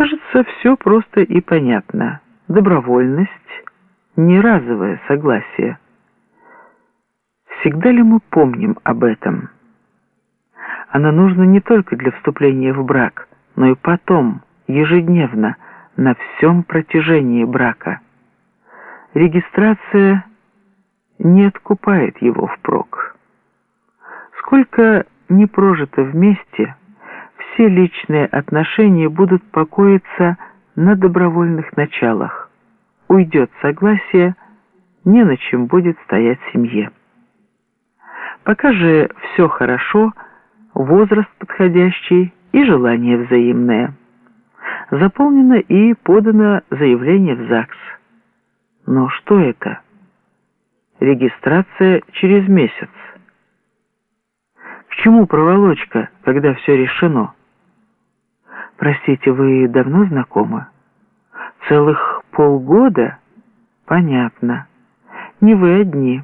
Кажется, все просто и понятно. Добровольность – не разовое согласие. Всегда ли мы помним об этом? Она нужна не только для вступления в брак, но и потом, ежедневно, на всем протяжении брака. Регистрация не откупает его впрок. Сколько не прожито вместе, все личные отношения будут покоиться на добровольных началах. Уйдет согласие, не на чем будет стоять семье. Пока же все хорошо, возраст подходящий и желание взаимное. Заполнено и подано заявление в ЗАГС. Но что это? Регистрация через месяц. К чему проволочка, когда все решено? Простите, вы давно знакомы? Целых полгода? Понятно. Не вы одни.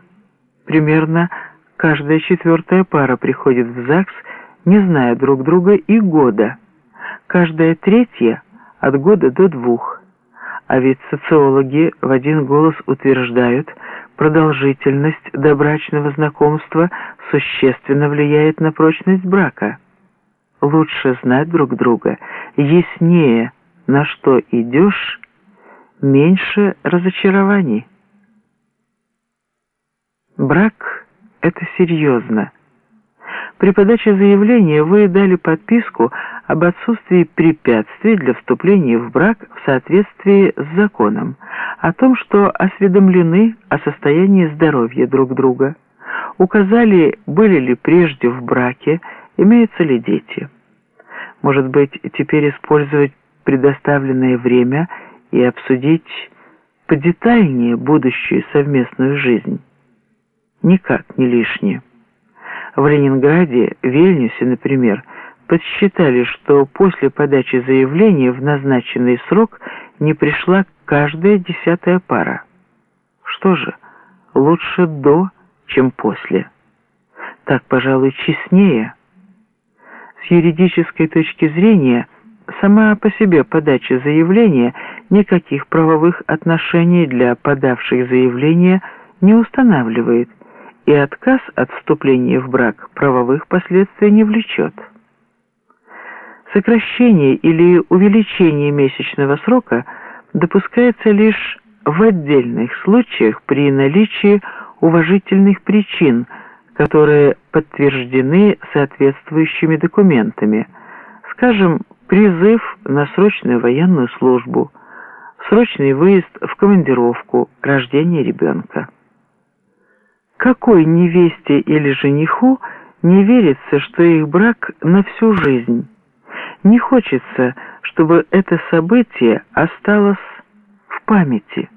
Примерно каждая четвертая пара приходит в ЗАГС, не зная друг друга и года. Каждая третья от года до двух. А ведь социологи в один голос утверждают, продолжительность добрачного знакомства существенно влияет на прочность брака лучше знать друг друга, яснее, на что идешь, меньше разочарований. Брак – это серьезно. При подаче заявления вы дали подписку об отсутствии препятствий для вступления в брак в соответствии с законом, о том, что осведомлены о состоянии здоровья друг друга, указали, были ли прежде в браке, имеются ли дети. Может быть, теперь использовать предоставленное время и обсудить подетальнее будущую совместную жизнь? Никак не лишнее. В Ленинграде, Вильнюсе, например, подсчитали, что после подачи заявления в назначенный срок не пришла каждая десятая пара. Что же, лучше до, чем после. Так, пожалуй, честнее – с юридической точки зрения, сама по себе подача заявления никаких правовых отношений для подавших заявление не устанавливает, и отказ от вступления в брак правовых последствий не влечет. Сокращение или увеличение месячного срока допускается лишь в отдельных случаях при наличии уважительных причин – которые подтверждены соответствующими документами, скажем, призыв на срочную военную службу, срочный выезд в командировку, рождение ребенка. Какой невесте или жениху не верится, что их брак на всю жизнь? Не хочется, чтобы это событие осталось в памяти.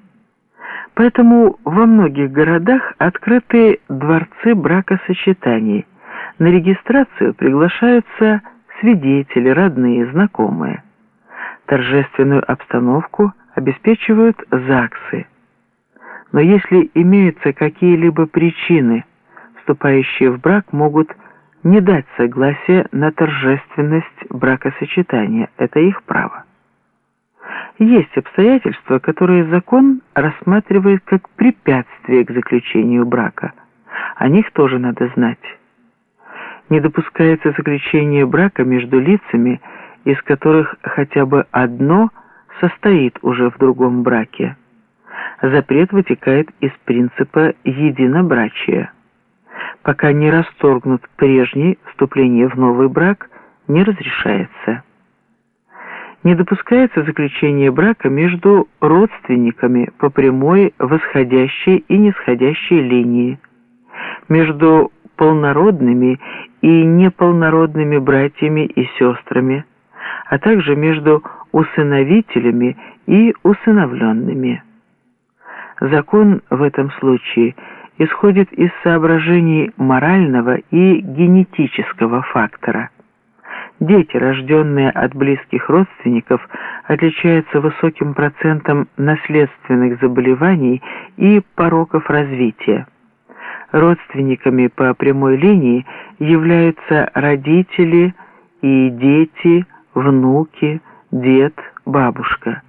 Поэтому во многих городах открыты дворцы бракосочетаний. На регистрацию приглашаются свидетели, родные, знакомые. Торжественную обстановку обеспечивают ЗАГСы. Но если имеются какие-либо причины, вступающие в брак могут не дать согласия на торжественность бракосочетания. Это их право. Есть обстоятельства, которые закон рассматривает как препятствие к заключению брака. О них тоже надо знать. Не допускается заключение брака между лицами, из которых хотя бы одно состоит уже в другом браке. Запрет вытекает из принципа единобрачия. Пока не расторгнут прежний, вступление в новый брак не разрешается не допускается заключение брака между родственниками по прямой восходящей и нисходящей линии, между полнородными и неполнородными братьями и сестрами, а также между усыновителями и усыновленными. Закон в этом случае исходит из соображений морального и генетического фактора – Дети, рожденные от близких родственников, отличаются высоким процентом наследственных заболеваний и пороков развития. Родственниками по прямой линии являются родители и дети, внуки, дед, бабушка.